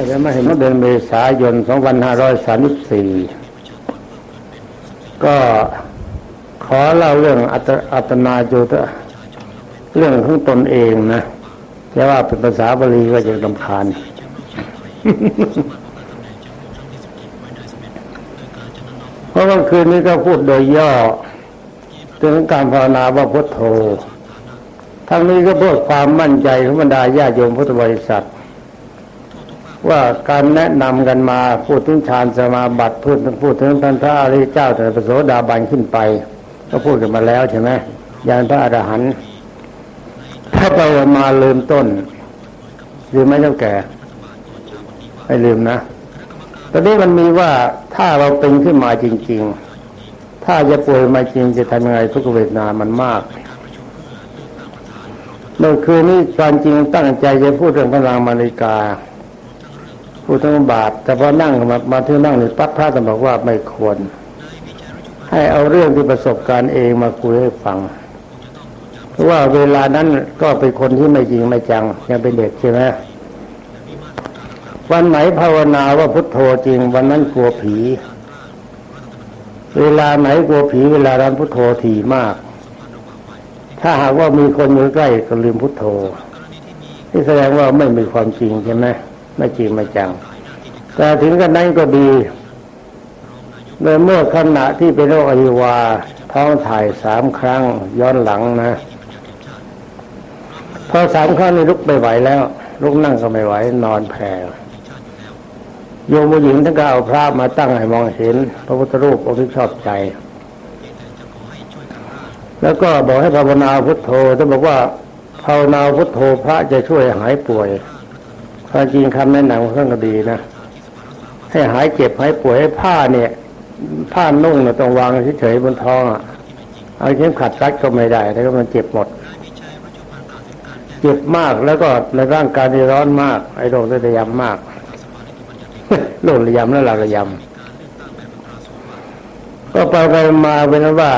ก็จะไม่เห็นว่าเดือนเมษายน 2534 ก็ขอเล่าเรื่องอัตอัตนาโยตเรื่องของตนเองนะแต่ว่าเป็นภาษาบาลีก็จะลำคาญเพราะว่าคืนนี้ก็พูดโดยย่อถึงการภาวนาว่าพุทโธทั้งนี้ก็เพื่อความมั่นใจของบรรดาญาโยมพุทธบริษัท ว่าการแนะนำกันมาพูดถึงฌานสมาบัติพูดถึงพูดถึงท่านพระอริยเจ้าแต่พระโสดาบันขึ้นไป ก็พูดกันมาแล้วใช่ไหมยานพระอรหันต์ถ้าไปมาลืมต้นลืมไหมเจ้าแก่ไม่ลืมนะ ตอนนี้มันมีว่าถ้าเราเป็นขึ้นมาจริง ๆ ถ้าจะป่วยมาจริงจะทำยังไงทุกเวทนามันมากเมื่อคืนนี้ตอนจริงตั้งใจจะพูดเรื่องพลังมาริกา พูดถึงบาปแต่พอนั่งมามาที่นั่งนี่ปั๊บพระจะบอกว่าไม่ควร ให้เอาเรื่องที่ประสบการณ์เองมาคุยให้ฟังเพราะว่าเวลานั้นก็เป็นคนที่ไม่จริงไม่จัง ยังเป็นเด็กใช่ไหมวันไหนภาวนาว่าพุทโธจริง วันนั้นกลัวผี เวลาไหนกลัวผีเวลานั้นพุทโธถี่มาก ถ้าหากว่ามีคนอยู่ใกล้ก็ลืมพุทโธที่แสดงว่าไม่มีความจริงใช่ไหม ไม่จริงไม่จัง แต่ถึงกันนั้นก็ดีเมื่อเมื่อขณะที่เป็นโรคอหิวาท้องถ่ายสามครั้งย้อนหลังนะพอสามครั้งนี่ลุกไม่ไหวแล้วลุกนั่งก็ไม่ไหว นอนแผ่โยมผู้หญิงท่านก็เอาพระมาตั้งให้มองเห็น พระพุทธรูปองค์ที่ชอบใจ แล้วก็บอกให้ภาวนาพุทโธท่านบอกว่าภาวนาพุทโธพระจะช่วยหายป่วย ความจริงคำแนะนำของท่านก็ดีนะให้หายเจ็บหายป่วยให้ผ้าเนี่ย ผ้านุ่งเนี่ยต้องวางเฉยๆบนท้องอะเอาเข็มขัดรัดก็ไม่ได้แล้วก็มันเจ็บหมด เจ็บมากแล้วก็ในร่างกายที่ร้อนมาก ไอ้โรคระยำมากโรคระยำแล้วเราระยำก็ไปไปมาเป็นว่า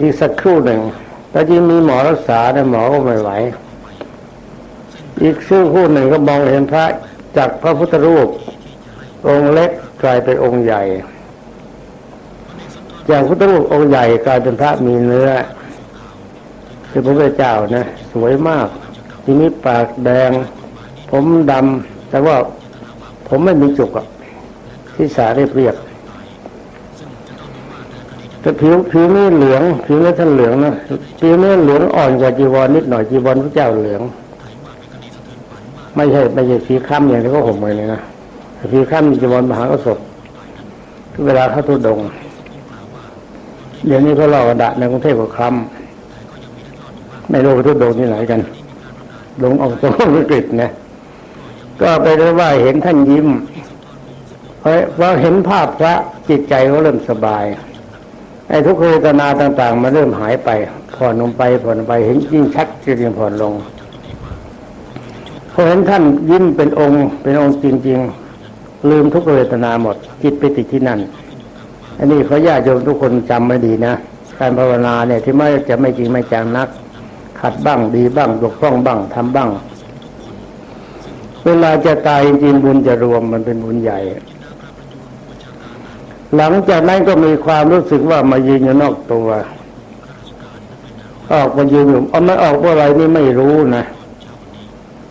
อีกสักครู่หนึ่งแต่จริงมีหมอรักษาแต่หมอก็ไม่ไหว อีกชั่วครู่หนึ่งก็มองเห็นพระจากพระพุทธรูป องค์เล็กกลายเป็นองค์ใหญ่ จากพุทธรูปองค์ใหญ่กลายเป็นพระมีเนื้อคือพระพุทธเจ้านะสวยมากทีนี้ปากแดง ผมดำแต่ว่าผมไม่มีจุกอะที่สาเรียบเรียบแต่ผิวผิวนี่เหลือง ผิวนี่ท่านเหลืองนะผิวนี่เหลืองอ่อนกว่าจีวรนิดหน่อยจีวรพระเจ้าเหลือง ไม่ใช่ไม่ใช่สีคล้ำอย่างที่เขาห่มเลยนะสีคล้ำจีวรมหากริย์เวลาเขาทุดงเดี๋ยวนี้เขาเล่ากระดาษในกรุงเทพก็คล้ำไม่รู้ทุดงที่ไหนกันลงออกตัววิกฤตนะก็ไปได้ว่าเห็นท่านยิ้มเพราะว่าเห็นภาพพระจิตใจเขาเริ่มสบายไอ้ทุกขเวทนาต่าง ๆมาเริ่มหายไปผ่อนลงไปผ่อนไปเห็นยิ่งชัดจะยิ่งผ่อนลง พอเห็นท่านยิ้มเป็นองค์ เป็นองค์จริง ๆ ลืมทุกเวทนาหมด จิตไปติดที่นั่น อันนี้เขาญาติโยมทุกคนจำไม่ดีนะ การภาวนาเนี่ยที่ไม่จะไม่จริงไม่จังนัก ขัดบ้างดีบ้างยกฟ้องบ้างทำบ้าง เวลาจะตายจริงบุญจะรวมมันเป็นบุญใหญ่ หลังจากนั้นก็มีความรู้สึกว่ามายืนอยู่นอกตัว ออกมายืนอยู่เอาไม่ออกเพราะอะไรนี่ไม่รู้นะ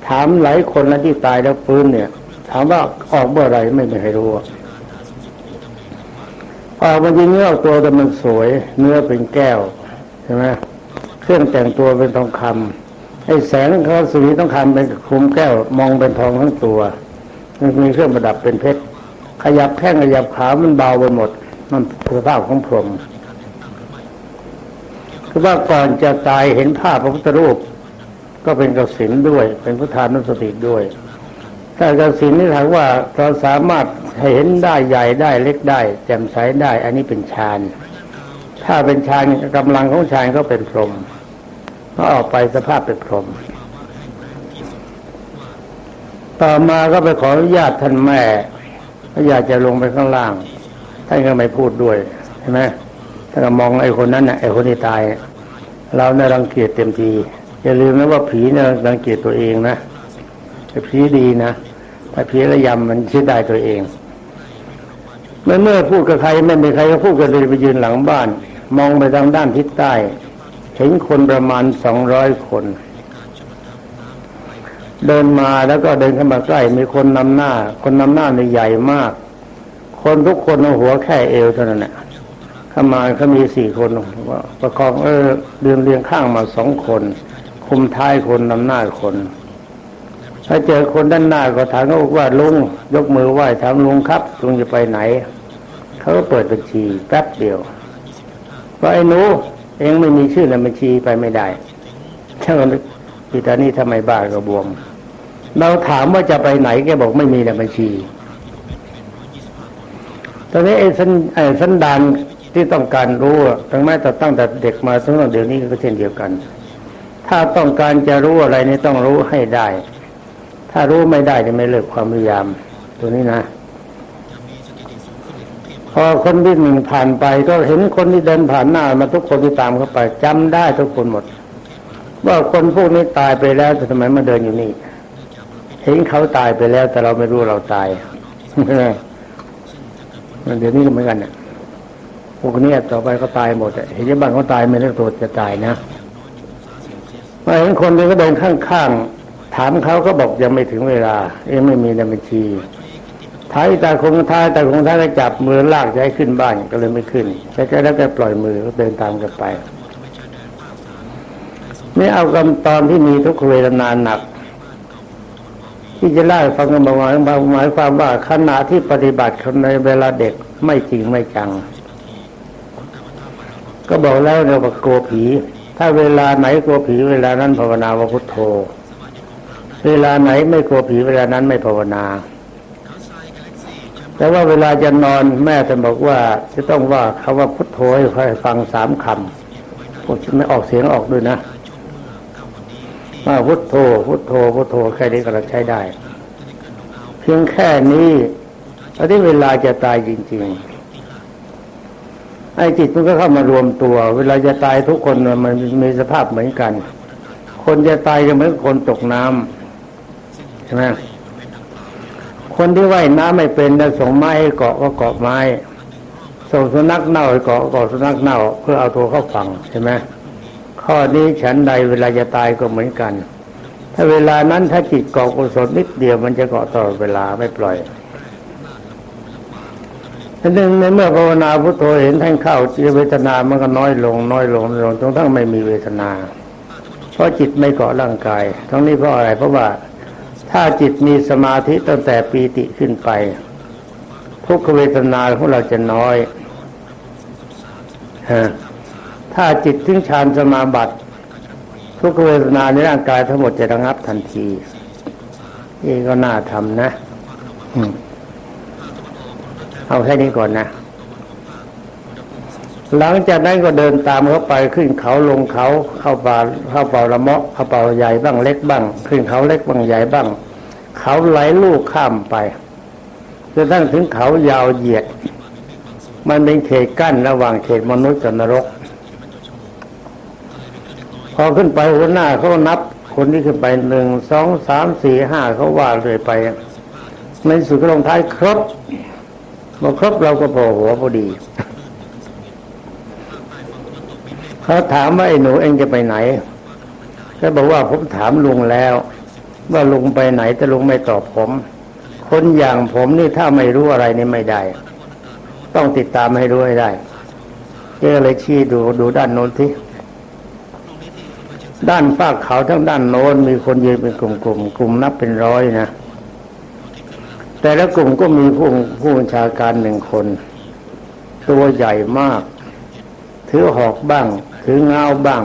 ถามหลายคนนะที่ตายแล้วฟื้นเนี่ย ถามว่าออกเมื่อไรไม่มีใครรู้ออกมายืนนอกตัวแต่มันสวย เนื้อเป็นแก้วใช่ไหมเครื่องแต่งตัวเป็นทองคำไอ้แสงเขาสีทองคำเป็นคุมแก้วมองเป็นทองทั้งตัวมันมีเครื่องประดับเป็นเพชรขยับแข้งขยับขามันเบาไปหมด มันสภาพของพรหมคือว่าก่อนจะตายเห็นภาพพระพุทธรูป ก็เป็นกสินด้วย เป็นพุทธานุสติด้วยถ้ากสินนี่ถามว่าเราสามารถเห็นได้ใหญ่ได้เล็กได้ แจ่มใสได้ อันนี้เป็นฌานถ้าเป็นฌานกำลังของฌานก็เป็นพรหมก็ออกไปสภาพเป็นพรหมต่อมาก็ไปขออนุญาตท่านแม่อยากจะลงไปข้างล่างท่านก็ไม่พูดด้วยใช่ไหมท่านก็มองไอ้คนนั้นน่ะไอ้คนที่ตาย เราเนี่ยรังเกียจเต็มที อย่าลืมนะว่าผีเนี่ยรังเกียจตัวเองนะไอ้ผีดีนะแต่เพียรยำมันคิดได้ตัวเองเมื่อเมื่อพูดกับใครไม่มีใครก็พูดกันเลยไปยืนหลังบ้าน มองไปทางด้านทิศใต้เห็นคนประมาณสองร้อยคน เดินมาแล้วก็เดินเข้ามาใกล้มีคนนำหน้า คนนำหน้าในใหญ่มาก คนทุกคนเอาหัวแค่เอวเท่านั้นแหละเข้ามาเขามีสี่คนว่าประคองเออเรียงเรียงข้างมาสองคน คุมท้ายคนนำหน้าคน ถ้าเจอคนด้านหน้าก็ถามเขาว่าลุงยกมือไหว้ถามลุงครับลุงจะไปไหน เขาก็เปิดบัญชีแป๊บเดียวว่าไอ้หนูเองไม่มีชื่อในบัญชีไปไม่ได้ช่างนึกปีตานี่ทำไมบ้าก็บวม เราถามว่าจะไปไหนแกบอกไม่มีในบัญชี ตอนนี้ไอ้สันไอ้สันดานที่ต้องการรู้ทั้งแม้แต่ตั้งแต่เด็กมาทั้งเดี๋ยวนี้ก็เช่นเดียวกัน ถ้าต้องการจะรู้อะไรนี่ต้องรู้ให้ได้ ถ้ารู้ไม่ได้จะไม่เลิกความพยายาม ตัวนี้นะ พอคนที่หนึ่งผ่านไปก็เห็นคนที่เดินผ่านหน้ามาทุกคนที่ตามเข้าไปจำได้ทุกคนหมด ว่าคนพวกนี้ตายไปแล้วแต่ทำไมมาเดินอยู่นี่ เห็นเขาตายไปแล้ว แต่เราไม่รู้เราตายเดี๋ยวนี้ก็เหมือนกันเนี่ยพวกนี้ต่อไปเขาตายหมดเห็นยังบ้านเขาตายไม่ได้ตัวจะตายนะ มาเห็นคนนี้ก็เดินข้างๆ ถามเขาก็บอกยังไม่ถึงเวลา เองไม่มีในบัญชีท้ายตาคงท้ายตาคงท้ายก็จับมือลากจะให้ขึ้นบ้านก็เลยไม่ขึ้นแค่แล้วแกปล่อยมือก็เดินตามกันไปนี่เอากำตอนที่มีทุกเวทนาหนัก ที่จะเล่าฟังกันบอกว่าหมายความว่าขณะที่ปฏิบัติคนในเวลาเด็กไม่จริงไม่จัง ก็บอกแล้วเราบอกกลัวผี ถ้าเวลาไหนกลัวผีเวลานั้นภาวนาว่าพุทโธ เวลาไหนไม่กลัวผีเวลานั้นไม่ภาวนา แต่ว่าเวลาจะนอนแม่จะบอกว่าจะต้องว่าคาว่าพุทโธให้ฟังสามคำผมจะไม่ออกเสียงออกด้วยนะว่าพุทโธพุทโธพุทโธแค่นี้ก็เราใช้ได้ เพียงแค่นี้ตอนที่เวลาจะตายจริง ๆ ไอ้จิตมันก็เข้ามารวมตัว เวลาจะตายทุกคนมันมีสภาพเหมือนกัน คนจะตายก็เหมือนคนตกน้ำใช่ไหมคนที่ว่ายน้ำไม่เป็นจะส่งไม้เกาะก็เกาะไม้ ส่งสุนัขเน่าเกาะเกาะสุนัขเน่า เพื่อเอาตัวเข้าฝั่งใช่ไหมข้อนี้ฉันใดเวลาจะตายก็เหมือนกัน ถ้าเวลานั้นถ้าจิตเกาะกุศลนิดเดียวมันจะเกาะตลอดเวลาไม่ปล่อย อันหนึ่งในเมื่อภาวนาพุทโธเห็นท่านเข้าจิตเวทนามันก็น้อยลง น้อยลงลงจนทั้งไม่มีเวทนา เพราะจิตไม่เกาะร่างกาย ทั้งนี้เพราะอะไรเพราะว่าถ้าจิตมีสมาธิตั้งแต่ปีติขึ้นไป ทุกขเวทนาของเราจะน้อยถ้าจิตถึงฌานสมาบัติ ทุกขเวทนาในร่างกายทั้งหมดจะระงับทันทีนี่ก็น่าทำนะ เอาแค่นี้ก่อนนะ หลังจากนั้นก็เดินตามเขาไปขึ้นเขาลงเขาเข้าป่าเข้าเป่าละเมาะเข้าเป่าใหญ่บ้างเล็กบ้าง ขึ้นเขาเล็กบ้างใหญ่บ้าง เขาไหลลูกข้ามไปจนทั้งถึงเขายาวเหยียด มันเป็นเขตกั้นระหว่างเขตมนุษย์กับนรก พอขึ้นไปหัวหน้าเขานับคนที่ขึ้นไปหนึ่งสองสามสี่ห้าเขาว่าเลยไป ในสุดก็ลงท้ายครบ พอครบเราก็พอหัวพอดี เขาถามว่าไอ้หนูเองจะไปไหนก็บอกว่าผมถามลุงแล้ว ว่าลุงไปไหนแต่ลุงไม่ตอบผม คนอย่างผมนี่ถ้าไม่รู้อะไรนี่ไม่ได้ ต้องติดตามให้รู้ให้ได้ก็เลยชี้ดูดูด้านโน้นที่ด้านฝากเขาทั้งด้านโน้นมีคนยืนเป็นกลุ่มๆกลุ่มนับเป็นร้อยนะ แต่ละกลุ่มก็มีผู้ผู้บัญชาการหนึ่งคน ตัวใหญ่มาก ถือหอกบ้าง ถือเงาบ้าง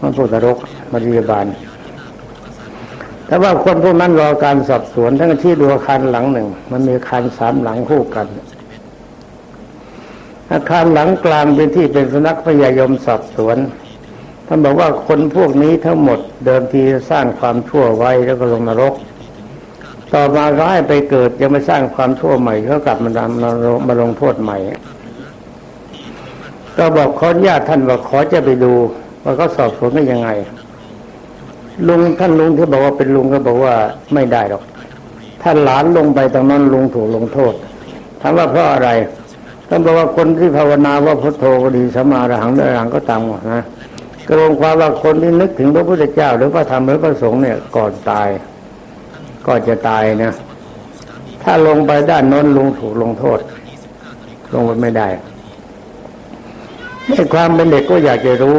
มันพวกตรกมาริยาบาลแต่ว่าคนพวกนั้นรอการสอบสวน ทั้งที่ดูอาคารหลังหนึ่ง มันมีอาคารสามหลังคู่กัน อาคารหลังกลางเป็นที่เป็นสนักพยายมสอบสวนท่านบอกว่าคนพวกนี้ทั้งหมดเดิมทีสร้างความชั่วไว้แล้วก็ลงนรก ต่อมาร้ายไปเกิดยังไม่สร้างความชั่วใหม่เขากลับมาดำมาลงโทษใหม่ ก็บอกขอญาตท่านว่าขอจะไปดูว่าเขาสอบสวนกันยังไง ลุงท่านลุงที่บอกว่าเป็นลุงก็บอกว่าไม่ได้หรอกถ้านหลานลงไปตรงนั้นลุงถูกลงโทษถามว่าเพราะอะไรท่านบอกว่าคนที่ภาวนาว่าพุทโธก็ดีสมาระหังเดรังก็ตามนะกระวงความว่าคนที่นึกถึงพระพุทธเจ้า หรือพระธรรมหรือพระสงฆ์เนี่ยก่อนตาย ก็จะตายนะ ถ้าลงไปด้านน้นลุงถูกลงโทษ ลงไปไม่ได้ในความเป็นเด็กก็อยากจะรู้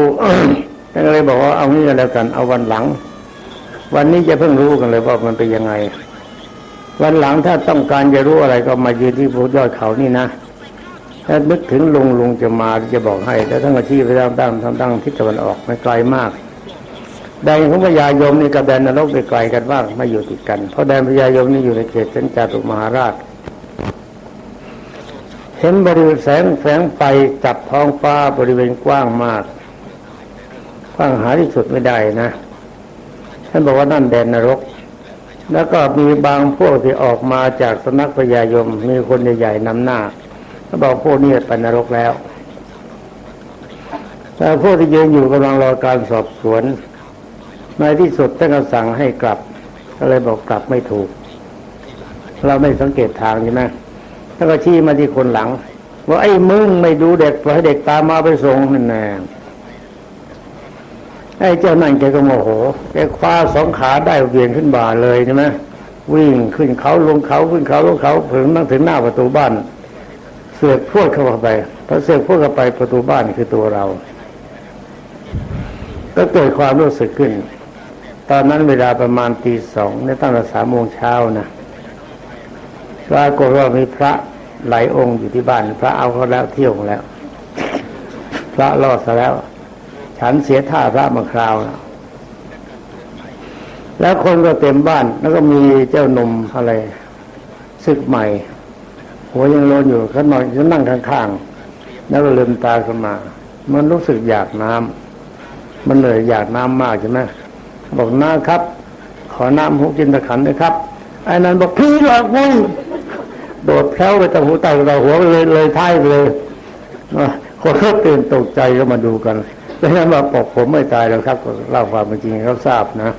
ท่านเลยบอกว่าเอางี้กันแล้วกัน เอาวันหลัง วันนี้จะเพิ่งรู้กันเลยว่ามันเป็นยังไง วันหลังถ้าต้องการจะรู้อะไรก็มายืนที่ภูยอดเขานี่นะถ้านึกถึงลุงลุงจะมาจะบอกให้ แล้วทั้งอาชีพไปทางด้านทางด้านทิศตะวันออกไม่ไกลมาก แดนของพญายมนี่กับแดนนรกไกลกันบ้างไม่อยู่ติดกัน เพราะแดนพญายมนี่อยู่ในเขตเส้นจาตุมหาราช เห็นบริเวณแสงแสงไฟจับท้องฟ้าบริเวณกว้างมากกว้างหาที่สุดไม่ได้นะท่านบอกว่านั่นแดนนรก แล้วก็มีบางพวกที่ออกมาจากสนักพญายม มีคนใหญ่ๆนำหน้าเขาบอกพวกนี้ไปนรกแล้วแต่พวกที่ยืนอยู่กำลังรอการสอบสวน ในที่สุดท่านก็สั่งให้กลับก็เลยบอกกลับไม่ถูก เราไม่สังเกตทางใช่ไหมท่านก็ชี้มาที่คนหลังว่าไอ้มึงไม่ดูเด็กปล่อยเด็กตามมาไปส่งนั่นแน่ไอ้เจ้านั่นแกก็โมโหแกคว้าสองขาได้เวียนขึ้นบ่าเลยใช่ไหมวิ่งขึ้นเขาลงเขาขึ้นเขาลงเขาถึงนั่งถึงหน้าประตูบ้าน เสือกพวดเข้าไปพอเสือกพวดเข้าไปประตูบ้านคือตัวเรา ก็เกิดความรู้สึกขึ้น ตอนนั้นเวลาประมาณตีสองในตั้งแต่สามโมงเช้านะปรากฏว่ามีพระหลายองค์อยู่ที่บ้าน พระเอาเขาแล้วเที่ยวแล้ว พระรอดซะแล้ว ฉันเสียท่าพระมาคราวนะแล้วคนก็เต็มบ้าน แล้วก็มีเจ้าหนุ่มอะไรศึกใหม่ หัวยังโลนอยู่เขานอนเขานั่งข้างๆแล้วก็ลืมตาขึ้นมา มันรู้สึกอยากน้ำมันเลยอยากน้ำมากใช่ไหม บอกน้าครับ ขอน้ำหุกินตะขันเลยครับไอ้นั้นบอกพี่หลอกมึงโดดแพ้วไปตะหูไตเราหัวเลยเลยท้ายเลยคนเขาตื่นตกใจก็มาดูกันดังนั้นว่าปกผมไม่ตายแล้วครับเล่าความจริงเขาทราบนะ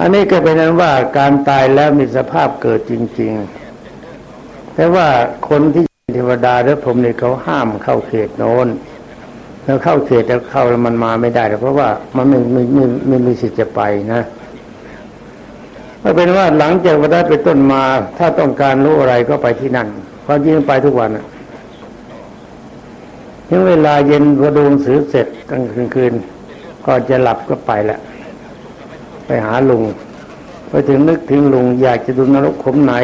อันนี้ก็เป็นนั้นว่าการตายแล้วมีสภาพเกิดจริง ๆ แต่ว่าคนที่เทวดาหรือผมเนี่ยเขาห้ามเข้าเขตโน้น แล้วเข้าเขตแล้วเข้าแล้วมันมาไม่ได้เพราะว่ามันไม่ไม่ไม่ไม่มีสิทธิ์จะไปนะก็เป็นว่าหลังจากวันนั้นไปต้นมา ถ้าต้องการรู้อะไรก็ไปที่นั่นความจริงไปทุกวันถึงเวลาเย็นพอดูหนังสือเสร็จกลางคืนก่อนจะหลับก็ไปละไปหาลุงไปถึงนึกถึงลุงอยากจะดูนรกขมไหน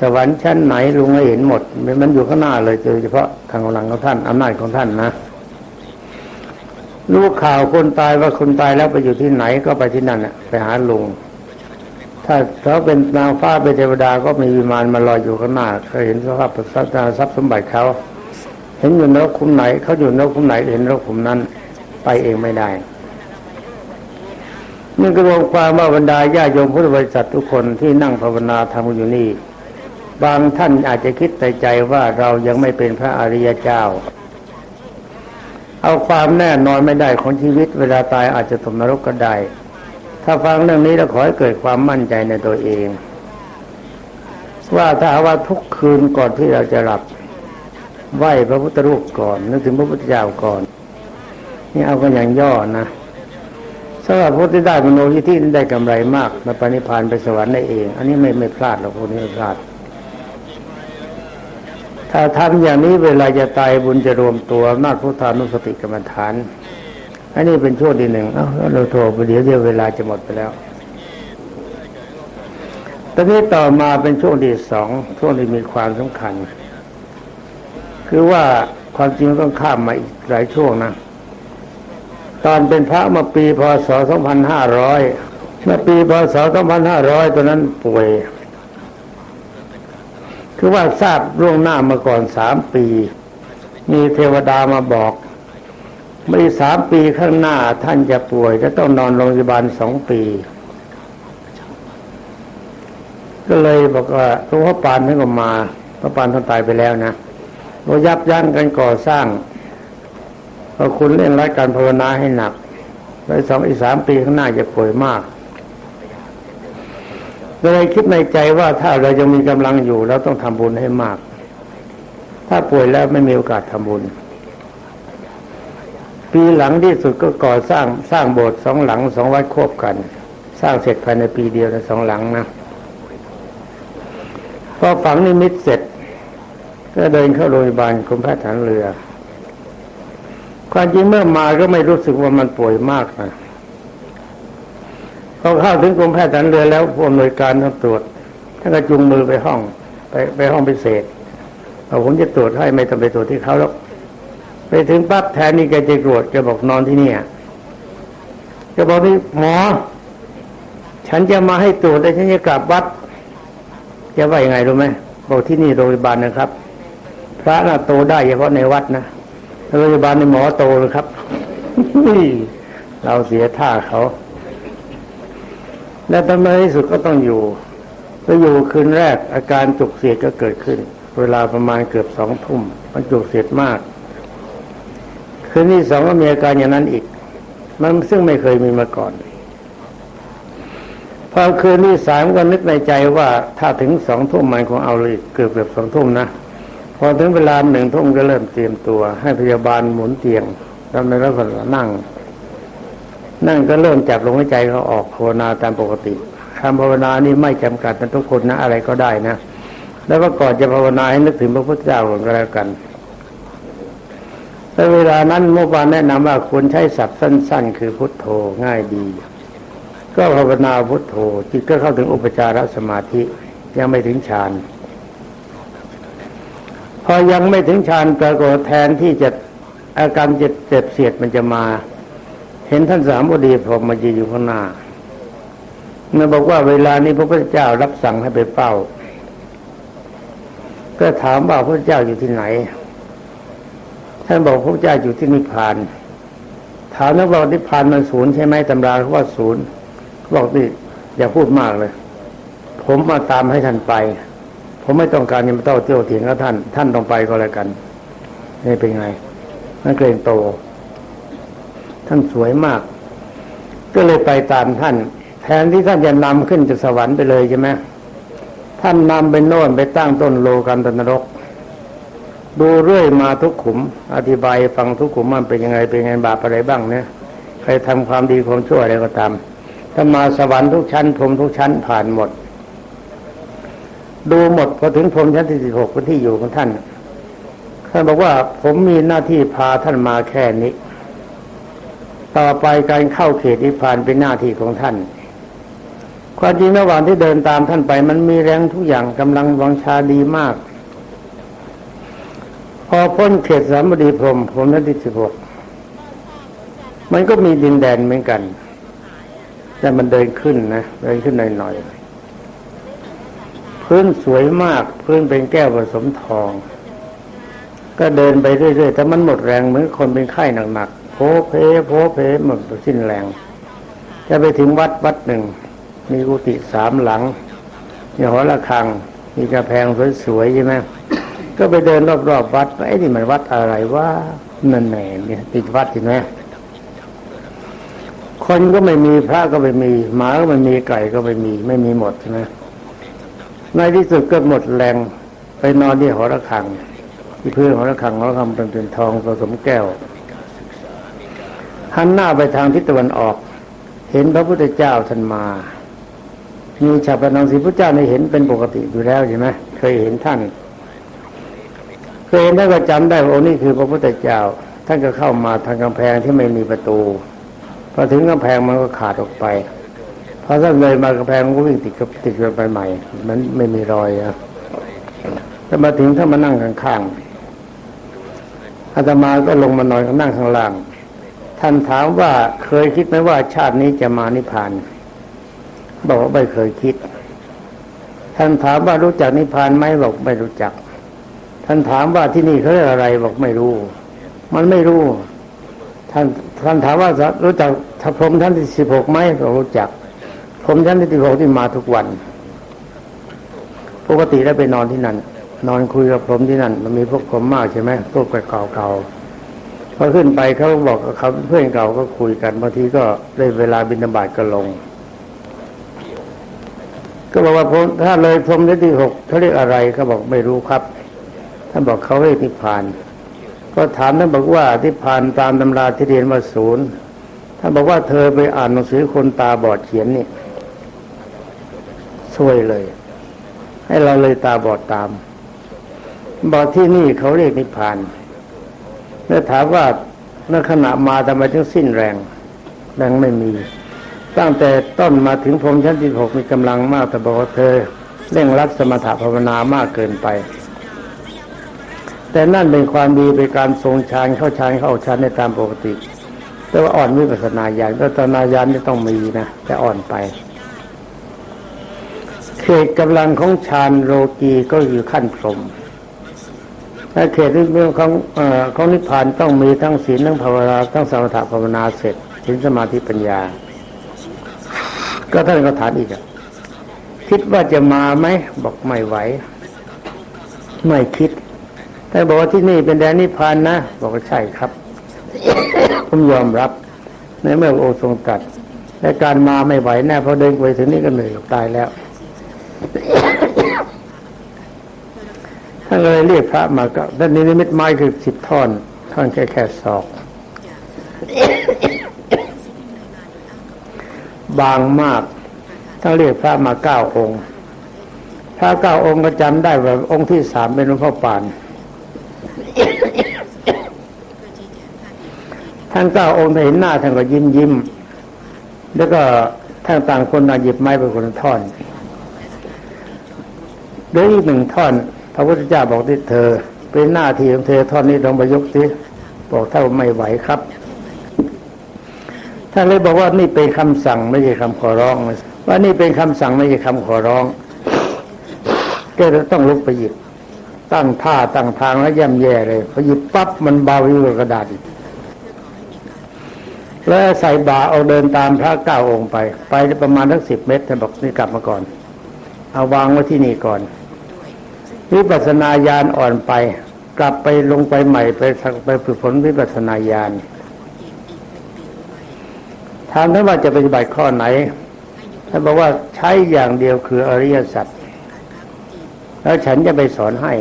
สวรรค์ชั้นไหนลุงให้เห็นหมดมันอยู่ข้างหน้าเลยโดยเฉพาะทางกำลังของท่านอำนาจของท่านนะ รู้ข่าวคนตายว่าคนตายแล้วไปอยู่ที่ไหนก็ไปที่นั่นแหละไปหาลุง ถ้าเขาเป็นนางฟ้าเป็นเทวดาก็มีวิมานมาลอยอยู่ข้างหน้าเคยเห็นสภาพทรัพย์ทรัพย์สมบัติเขาเห็นอยู่นรกคุมไหนเขาอยู่นรกคุมไหนเห็นนรกคุมนั้น ไปเองไม่ได้นี่ก็รวมความว่าบรรดาญาโยมพุทธบริษัททุกคนที่นั่งภาวนาทำอยู่นี่ บางท่านอาจจะคิดในใจว่าเรายังไม่เป็นพระอริยเจ้า เอาความแน่นอนไม่ได้ของชีวิต เวลาตายอาจจะตกนรกก็ได้ ถ้าฟังเรื่องนี้แล้วขอให้เกิดความมั่นใจในตัวเอง ว่าถ้าว่าทุกคืนก่อนที่เราจะหลับไหวพระพุทธรูปก่อนนึกถึงพระพุทธเจ้าก่อน นี่เอากันอย่างย่อนะสำหรับผู้ที่ได้มโนยิธิได้กำไรมากมาปณิพานไปสวรรค์ได้เอง อันนี้ไม่ไม่พลาดหรอกพวกนี้ไม่พลาด ถ้าทำอย่างนี้เวลาจะตายบุญจะรวมตัวนาพุทธานุสติกรรมฐาน อันนี้เป็นช่วงที่หนึ่งเอ้าเราโทรไปเดี๋ยวเดียวเวลาจะหมดไปแล้วตอนนี้ต่อมาเป็นช่วงที่สองช่วงที่มีความสำคัญ คือว่าความจริงต้องข้ามมาอีกหลายช่วงนะ ตอนเป็นพระมาปีพศ 2500 เมื่อปีพศ 2500 ตอนนั้นป่วย คือว่าทราบล่วงหน้ามาก่อนสามปี มีเทวดามาบอกไม่สามปีข้างหน้าท่านจะป่วยจะต้องนอนโรงพยาบาลสองปี ก็เลยบอกว่าหลวงพ่อปานท่านก็มาพระปานท่านตายไปแล้วนะเรายับยั้งกันก่อสร้างพอคุณเล่นรัดการภาวนาให้หนักไว้สองอีสามปีข้างหน้าจะป่วยมาก เลยคิดในใจว่าถ้าเรายังมีกำลังอยู่เราต้องทำบุญให้มาก ถ้าป่วยแล้วไม่มีโอกาสทำบุญ ปีหลังที่สุดก็ก่อสร้างสร้างโบสถ์สองหลังสองวัดควบกัน สร้างเสร็จภายในปีเดียวในสองหลังนะพอฝังนิมิตเสร็จ ก็เดินเข้าโรงพยาบาลกรมแพทย์ฐานเรือ ความจริงเมื่อมาก็ไม่รู้สึกว่ามันป่วยมากนะ พอเข้าถึงกรมแพทย์ฐานเรือแล้วผู้อำนวยการต้องตรวจท่านก็จุงมือไปห้องไปไปห้องพิเศษเอาผมจะตรวจให้ไม่ต้องไปตรวจที่เขาแล้วไปถึงปั๊บแทนนี่แกจะตรวจแกบอกนอนที่นี่แกบอกที่หมอ ฉันจะมาให้ตรวจแต่ฉันจะกลับวัดแกว่ายังไงรู้ไหมบอกที่นี่โรงพยาบาลนะครับ พระน่ะโตได้เฉพาะในวัดนะโรงพยาบาลในหมอโตเลยครับเราเสียท่าเขา และทำไมที่สุดก็ต้องอยู่ก็อยู่คืนแรกอาการจุกเสียดก็เกิดขึ้น เวลาประมาณเกือบสองทุ่มมันจุกเสียดมาก คืนที่สองก็มีอาการอย่างนั้นอีก มันซึ่งไม่เคยมีมาก่อนพอคืนที่สามก็นึกในใจว่าถ้าถึงสองทุ่มมันคงเอาเลยเกือบเกือบสองทุ่มนะพอถึงเวลาหนึ่งทุ่มก็เริ่มเตรียมตัว ให้พยาบาลหมุนเตียงแล้วในแล้วก็นั่ง นั่งก็เริ่มจับลมหายใจเขาออกภาวนาตามปกติคำภาวนานี่ไม่จำกัดเป็นทุกคนนะอะไรก็ได้นะ แล้วก็ก่อนจะภาวนาให้นึกถึงพระพุทธเจ้าก่อนก็แล้วกันแต่เวลานั้นเมื่อวานแนะนำว่าควรใช้ศัพท์สั้น ๆ คือพุทโธง่ายดี ก็ภาวนาพุทโธจิตก็เข้าถึงอุปจารสมาธิยังไม่ถึงฌานพอยังไม่ถึงฌานปรากฏแทนที่จะอาการเจ็บเจ็บเสียดมันจะมา เห็นท่านสามบดีพรมมายืนอยู่ข้างหน้าเมื่อบอกว่าเวลานี้พระพุทธเจ้ารับสั่งให้ไปเป้า ก็ถามว่าพระพุทธเจ้าอยู่ที่ไหน ท่านบอกพระพุทธเจ้าอยู่ที่นิพพาน ถามแล้วบอกนิพพานมันศูนย์ใช่ไหมตำราเขาว่าศูนย์บอกนี่อย่าพูดมากเลย ผมมาตามให้ท่านไป ผมไม่ต้องการจะมาเต้าเตี้ยวเถียงกับท่าน ท่านต้องไปก็แล้วกัน นี่เป็นไงนักเกรงโต ท่านสวยมาก ก็เลยไปตามท่าน แทนที่ท่านจะนำขึ้นจากสวรรค์ไปเลยใช่ไหมท่านนำไปโน่นไปตั้งต้นโลกันตนรก ดูเรื่อยมาทุกขุม อธิบายฟังทุกขุมมันเป็นยังไงเป็นยังไงบาปอะไรบ้างเนี่ยใครทำความดีความชั่วอะไรก็ตามถ้ามาสวรรค์ทุกชั้นพรมทุกชั้นผ่านหมด ดูหมดพอถึงพรมชั้นที่สิบหกที่อยู่ของท่านท่านบอกว่าผมมีหน้าที่พาท่านมาแค่นี้ ต่อไปการเข้าเขตนิพพานเป็นหน้าที่ของท่าน ความจริงระหว่างที่เดินตามท่านไป มันมีแรงทุกอย่างกำลังวังชาดีมาก พอพ้นเขตสามบดีพรมผมนั้นที่สิบหกมันก็มีดินแดนเหมือนกัน แต่มันเดินขึ้นนะเดินขึ้นหน่อยๆพื้นสวยมากพื้นเป็นแก้วผสมทอง ก็เดินไปเรื่อยๆแต่มันหมดแรงเหมือนคนเป็นไข้หนัก โผเพโผเพหมดสิ้นแรง จะไปถึงวัดวัดหนึ่ง มีกุฏิสามหลังมีหอระฆัง มีกระแพงสวยๆใช่ไหมก็ไปเดินรอบๆวัดไอ้นี่มันวัดอะไรว่านั่นแหละเนี่ยติดวัดเห็นไหมคนก็ไม่มีพระก็ไม่มีหมาก็ไม่มีไก่ก็ไม่มีไม่มีหมดใช่ไหมในที่สุดก็หมดแรงไปนอนที่หอระฆังที่เพื้นหอระฆังหอระฆังเป็นเป็นทองผสมแก้ว หันหน้าไปทางทิศตะวันออก เห็นพระพุทธเจ้าท่านมามีชาวปนังสีพระเจ้าในเห็นเป็นปกติอยู่แล้วใช่ไหมเคยเห็นท่าน เคยเห็นท่านก็จำได้ว่านี้คือพระพุทธเจ้า ท่านก็เข้ามาทางกำแพงที่ไม่มีประตูพอถึงกำแพงมันก็ขาดออกไปพอท่านเลยมากำแพงก็วิ่งติดกับติดกันไปใหม่ มันไม่มีรอยอะแต่มาถึงถ้ามานั่งข้างๆอาตมาก็ลงมานอนนั่งข้างล่าง ท่านถามว่าเคยคิดไหมว่าชาตินี้จะมานิพพาน บอกว่าไม่เคยคิด ท่านถามว่ารู้จักนิพพานไหมบอกไม่รู้จัก ท่านถามว่าที่นี่เขาเรียกอะไรบอกไม่รู้ มันไม่รู้ ท่านท่านถามว่ารู้จักทพรมท่านที่สิบหกไหมบอกรู้จักพรมท่านที่สิบหกที่มาทุกวัน ปกติแล้วไปนอนที่นั่นนอนคุยกับพรมที่นั่น มันมีพวกพรมมากใช่ไหมพวกเก่าๆ พอขึ้นไปเขาบอกเขาเพื่อนเก่าก็คุยกันบางทีก็ได้เวลาบินบาตก็ลง ก็บอกว่าผมถ้าเลยพรมที่หกเขาเรียกอะไรเขาบอกไม่รู้ครับท่านบอกเขาเรียกนิพพาน ก็ถามท่านบอกว่านิพพานตามตำราที่เรียนว่าศูนย์ท่านบอกว่าเธอไปอ่านหนังสือคนตาบอดเขียนนี่ช่วยเลย ให้เราเลยตาบอดตาม บอกที่นี่เขาเรียกนิพพาน แล้วถามว่าในขณะมาทำไมถึงสิ้นแรง แรงไม่มี ตั้งแต่ต้นมาถึงพรมชั้นที่หกมีกำลังมากแต่บอกว่าเธอเร่งรัดสมถะภาวนามากเกินไป แต่นั่นเป็นความดีเป็นการทรงฌานเข้าฌานเข้าฌานในตามปกติ แต่ว่าอ่อนวิปัสนาญาณวิปัสนาญาณนี่ต้องมีนะแต่อ่อนไปเขตกำลังของฌานโลกีก็อยู่ขั้นพรหม และเขตเรื่องของอของนิพพานต้องมีทั้งศีลทั้งภาวนาทั้งสมถะภาวนาเสร็จถึงสมาธิปัญญา ก็ท่านก็ถามอีกอะคิดว่าจะมาไหมบอกไม่ไหว ไม่คิดแต่บอกว่าที่นี่เป็นแดนนิพพานนะ บอกว่าใช่ครับ ผมยอมรับในเมื่อโอทรงตัดและการมาไม่ไหวแน่เพราะเดินไปถึงนี่ก็เหนื่อยตายแล้ว ท่านเลยเรียกพระมาก็ด้านนี้นิมิตไม้คือสิบท่อน ท่อนแค่แค่ศอก บางมากท่านเรียกพระมาเก้าองค์ พระเก้าองค์ก็จำได้ว่าองค์ที่สามเป็นหลวงพ่อปานท่านเก้าองค์เห็นหน้าท่านก็ยิ้มยิ้มแล้วก็ท่านต่างคนต่างหยิบไม้ไปคนละท่อนดี๋ยอีกหนึ่งท่อน ระพุทธเจ้าบอกที่เธอ เป็นหน้าที่ของเธอท่อนนี้ลองไปยกสิบอกถ้าไม่ไหวครับท่านเลยบอกว่านี่เป็นคำสั่งไม่ใช่คำขอร้อง ว่านี่เป็นคำสั่งไม่ใช่คำขอร้องก็ต้องลุกไปหยิบ ตั้งท่าตั้งทางแล้วย่ำแย่เลยพอหยิบปั๊บมันเบาอยู่กับกระดาษแล้วใส่บาเอาเดินตามพระเก้าองค์ไป ไปประมาณสักสิบเมตรท่านบอกนี่กลับมาก่อน เอาวางไว้ที่นี่ก่อน วิปัสสนาญาณอ่อนไป กลับไปลงไปใหม่ไปไปฝึกฝนวิปัสสนาญาณถามท่านว่าจะปฏิบัติข้อไหนท่านบอกว่าใช้อย่างเดียวคืออริยสัจแล้วฉันจะไปสอนให้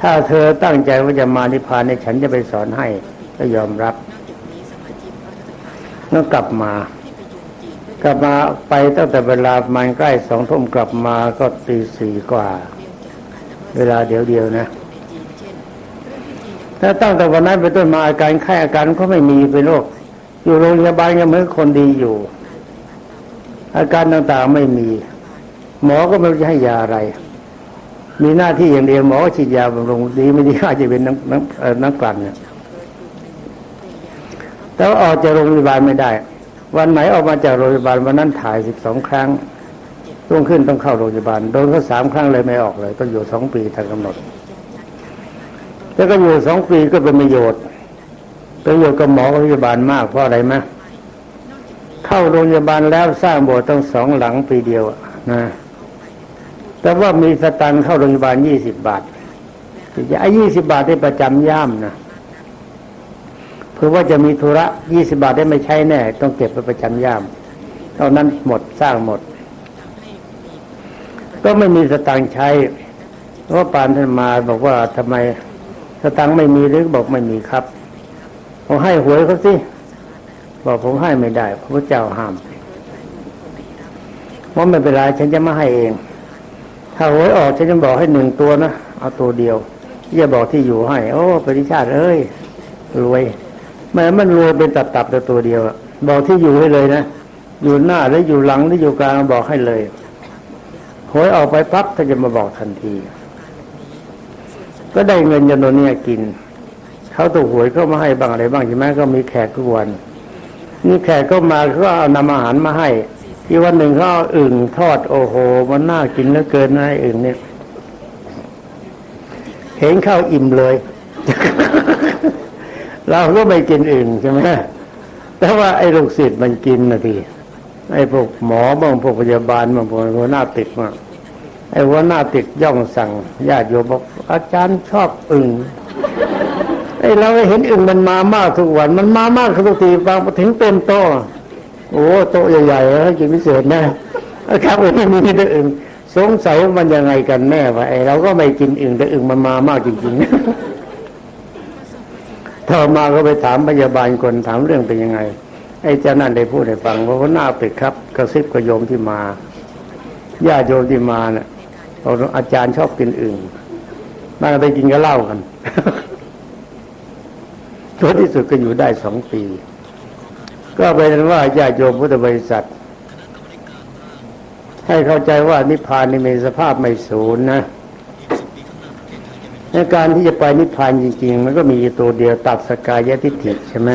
ถ้าเธอตั้งใจว่าจะมานิพพานในฉันจะไปสอนให้ก็ยอมรับแล้วกลับมา กลับมาไปตั้งแต่เวลามันใกล้สองทุ่มกลับมาก็ตีสี่กว่า เวลาเดียวเดียวนะถ้าตั้งแต่วันนั้นไปต้นมาอาการไข้อาการก็ไม่มีเป็นโรคอยู่โรงพยาบาลยังเหมือนคนดีอยู่ อาการต่างๆไม่มี หมอก็ไม่รู้จะให้ยาอะไร มีหน้าที่อย่างเดียวหมอฉีดยาบำรุงดีไม่ดีอาจจะเป็นน้ำน้ำน้ำกลั่นเนี่ยแต่ว่าออกจากโรงพยาบาลไม่ได้ วันไหนออกมาจากโรงพยาบาลวันนั้นถ่ายสิบสองครั้งต้องขึ้นต้องเข้าโรงพยาบาลโดนเขาสามครั้งเลยไม่ออกเลย ต้องอยู่สองปีทางกำหนด แล้วก็อยู่สองปีก็เป็นประโยชน์ประโยชน์กับหมอพยาบาลมากเพราะอะไรไหมเข้าโรงพยาบาลแล้วสร้างโบสถ์ตั้งสองหลังปีเดียวนะแต่ว่ามีสตังเข้าโรงพยาบาลยี่สิบบาทไอ้ยี่สิบบาทได้ประจำย่ามนะ เพื่อว่าจะมีธุระยี่สิบาทได้ไม่ใช้แน่ ต้องเก็บไปประจำย่ามเท่านั้นหมดสร้างหมด ก็ไม่มีสตังค์ใช้เพราะปานท่านมาบอกว่าทำไมสตังค์ไม่มีหรือบอกไม่มีครับผมให้หวยเขาสิบอกผมให้ไม่ได้พระเจ้าห้ามว่าไม่เป็นไรฉันจะมาให้เอง ถ้าหวยออกฉันจะบอกให้หนึ่งตัวนะเอาตัวเดียวอย่าบอกที่อยู่ให้ โอ้ปริชาติเอ้ยรวย แม้มันรวยเป็นตับตับแต่ตัวเดียวอะบอกที่อยู่ให้เลยนะอยู่หน้าหรืออยู่หลังหรืออยู่กลางบอกให้เลยหวยออกไปปั๊บถ้าจะมาบอกทันที ก็ได้เงินจำนวนนี้กินเขาถูกหวยก็มาให้บ้างอะไรบ้างใช่ไหมก็มีแขกทุกวันนี่แขกก็มาก็เอานำอาหารมาให้ที่วันหนึ่งเขาเอาอึ่งทอดโอ้โห มันน่ากินเหลือเกินนะอ้อึ่งเนี่ยเห็นข้าวอิ่มเลย เราก็ไม่กินอื่นใช่ไหมแต่ว่าไอ้ลูกศิษย์มันกินนะทีไอ้พวกหมอบางพวกพยาบาลบางพวกหัวหน้าติดมาไอ้หัวหน้าติดย่องสั่งญาติโยมบอกอาจารย์ชอบอึ่งไอ้เราเห็นอึ่งมันมามากทุกวัน มันมามากทุกทีบางถึงเต็มโต๊ะโอ้โต๊ะใหญ่ๆให้วกินพิเศษนะครับไม่มีแต่อึ่งสงสัยมันยังไงกันแน่วะไอเราก็ไม่กินอึ่งแต่อึ่งมันมามากจริงๆ ถ้ามาก็ไปถามพยาบาลคนถามเรื่องเป็นยังไง ไอ้เจ้านั่นได้พูดให้ฟังว่าเขาหน้าเป็ดครับกระซิบกระโยมที่มาญาติโยมที่มาเนี่ยอาจารย์ชอบกินอึ่งนั่นไปกินก็เล่ากันตัวที่สุดก็อยู่ได้สองปี ก็เป็นว่าญาติโยมพุทธบริษัท ให้เข้าใจว่านิพพานนี่มีสภาพไม่สูญนะ ในการที่จะไปนิพพานจริง ๆ มันก็มีตัวเดียวตัดสกายทิฏฐิใช่ไหม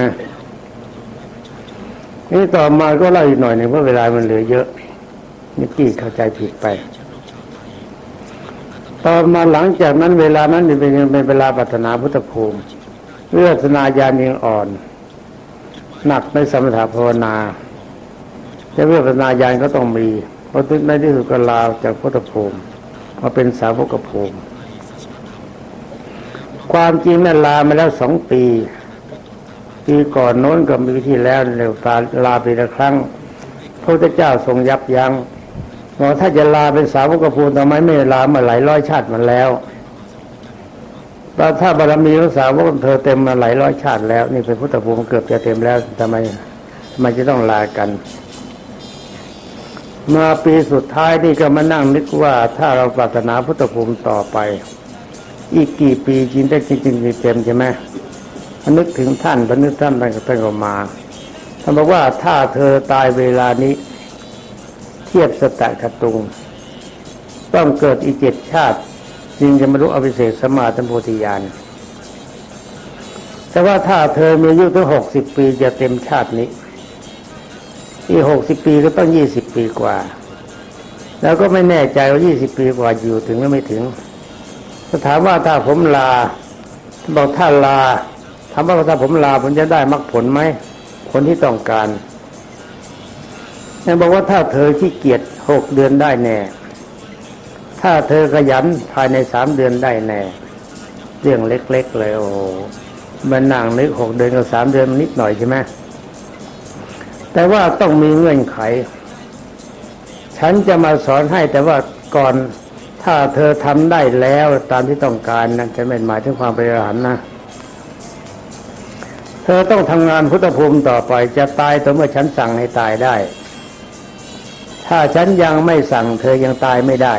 นี่ต่อมาก็เล่าอีกหน่อยหนึ่งเพราะเวลามันเหลือเยอะนิกกี้เข้าใจผิดไป ต่อมาหลังจากนั้นเวลานั้นเป็นเป็นเวลาปัฒนาพุทธภูมิเลือสนาญาณยังอ่อน หนักในสมถะภาวนาแต่เวทนาญาณก็ต้องมีเพราะในที่สุดก็ลาวจากพุทธภูมิมาเป็นสาวกภูมิ ความจริงนั้นลามาแล้วสองปี ปีก่อนโน้นกับปีที่แล้วเร็วตาลาปีละครั้งพระเจ้าทรงยับยัง้งบอกถ้าจะลาเป็นสาวกภูมิทำไมไม่ลามาหลายร้อยชาติมาแล้วแต่ถ้าบารมีของสาวกเธอเต็มมาหลายร้อยชาติแล้ว นี่เป็นพุทธภูมิเกือบจะเต็มแล้วทำไมทำไมจะต้องลากัน มาปีสุดท้ายนี่ก็มานั่งนึกว่าถ้าเราปรารถนาพุทธภูมิต่อไป อีกกี่ปีจริงได้จริงจริงเต็มใช่ไหมนึกถึงท่านพนึกท่านไปก็ท่านก็มาท่านบอกว่าถ้าเธอตายเวลานี้ เทียบสตะกตุง ต้องเกิดอีกเจ็ดชาติจึงจะมารู้อภิเศษสมาธิโพธิญาณแต่ว่าถ้าเธอมีอายุถึงหกสิบปีจะเต็มชาตินี้ที่หกสิบปีก็ต้องยี่สิบปีกว่า แล้วก็ไม่แน่ใจว่ายี่สิบปีกว่าอยู่ถึงหรือไม่ถึง ก็ถามว่าถ้าผมลาบอกถ้าลาถามว่าถ้าผมลาผมจะได้มรรคผลไหมผลที่ต้องการยังบอกว่าถ้าเธอขี้เกียจหกเดือนได้แน่ ถ้าเธอขยันภายในสามเดือนได้แน่ เรื่องเล็ก ๆ เลยโอ้มันนั่งนึกหกเดือนกับสามเดือนนิดหน่อยใช่ไหมแต่ว่าต้องมีเงื่อนไข ฉันจะมาสอนให้แต่ว่าก่อน ถ้าเธอทำได้แล้วตามที่ต้องการนั้นจะไม่หมายถึงความเป็นอรหันนะ เธอต้องทำงานพุทธภูมิต่อไปจะตายต่อเมื่อฉันสั่งให้ตายได้ ถ้าฉันยังไม่สั่ง เธอยังตายไม่ได้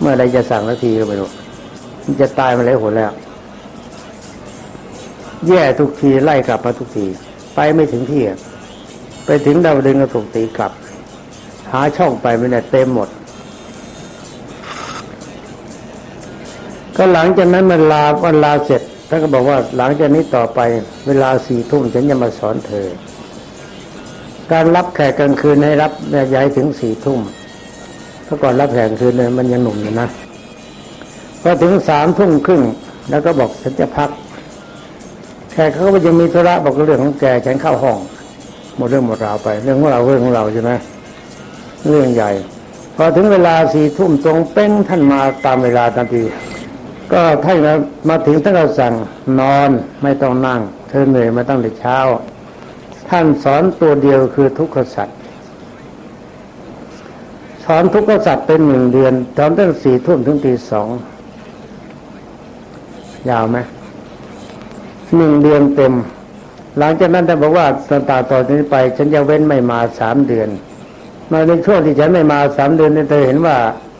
เมื่อไรจะสั่งนาทีก็ไม่รู้มันจะตายมาแล้วหนแล้ว แย่ทุกทีไล่กลับมาทุกที ไปไม่ถึงที่ไปถึงดาวดึงก็ถูกตีกลับ หาช่องไปไม่ได้เต็มหมด ก็หลังจากนั้นมันลาวันลาเสร็จท่านก็บอกว่าหลังจากนี้ต่อไป เวลาสี่ทุ่มฉันจะมาสอนเธอ การรับแขกกลางคืนให้รับย้ายถึงสี่ทุ่มถ้าก่อนรับแขกกลางคืนเนี่ยมันยังหนุ่มอยู่นะพอถึงสามทุ่มครึ่งแล้วก็บอกฉันจะพักแขกเขาก็ยังมีธุระบอกเรื่องของแกฉันเข้าห้องหมดเรื่องหมดราวไป เรื่องของเราเรื่องของเราใช่ไหมเรื่องใหญ่ พอถึงเวลาสี่ทุ่มตรงเป้งท่านมาตามเวลาทันที ก็ท่านมาถึงท่านก็สั่งนอนไม่ต้องนั่ง เธอเหนื่อยมาตั้งแต่เช้า ท่านสอนตัวเดียวคือทุกขสัตว์สอนทุกขสัตว์เป็นหนึ่งเดือนตอนตั้งสี่ทุ่มถึงตีสองยาวไหมหนึ่งเดือนเต็ม หลังจากนั้นท่านบอกว่าตต่างต่อจากนี้ไป ฉันจะเว้นไม่มาสามเดือนมาในช่วงที่ฉันไม่มาสามเดือนนี่เธอเห็นว่า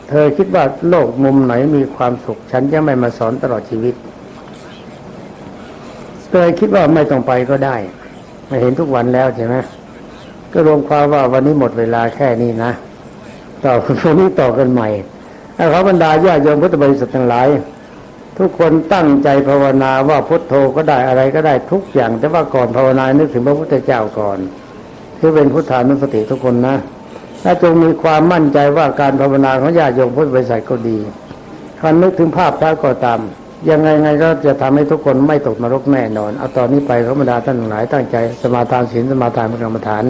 เธอคิดว่าโลกมุมไหนมีความสุข ฉันจะไม่มาสอนตลอดชีวิต เธอคิดว่าไม่ต้องไปก็ได้มาเห็นทุกวันแล้วใช่ไหมก็รวมความว่าวันนี้หมดเวลาแค่นี้นะต่อวันนี้ต่อกันใหม่ถ้าเขาบรรดาญาโยมพุทธบริษัททั้งหลาย ทุกคนตั้งใจภาวนาว่าพุทโธก็ได้อะไรก็ได้ทุกอย่าง แต่ว่าก่อนภาวนานึกถึงพระพุทธเจ้าก่อน คือเป็นพุทธานุสติทุกคนนะ ถ้าจงมีความมั่นใจว่าการภาวนาของญาติโยมพุทธบริษัทก็ดีคันนึกถึงภาพพระก็ตาม ยังไงไงก็จะทำให้ทุกคนไม่ตกนรกแน่นอน เอาตอนนี้ไปธระบรรดาท่านหลายตั้งใจสมาทานศีลสมาทานกรรมฐาน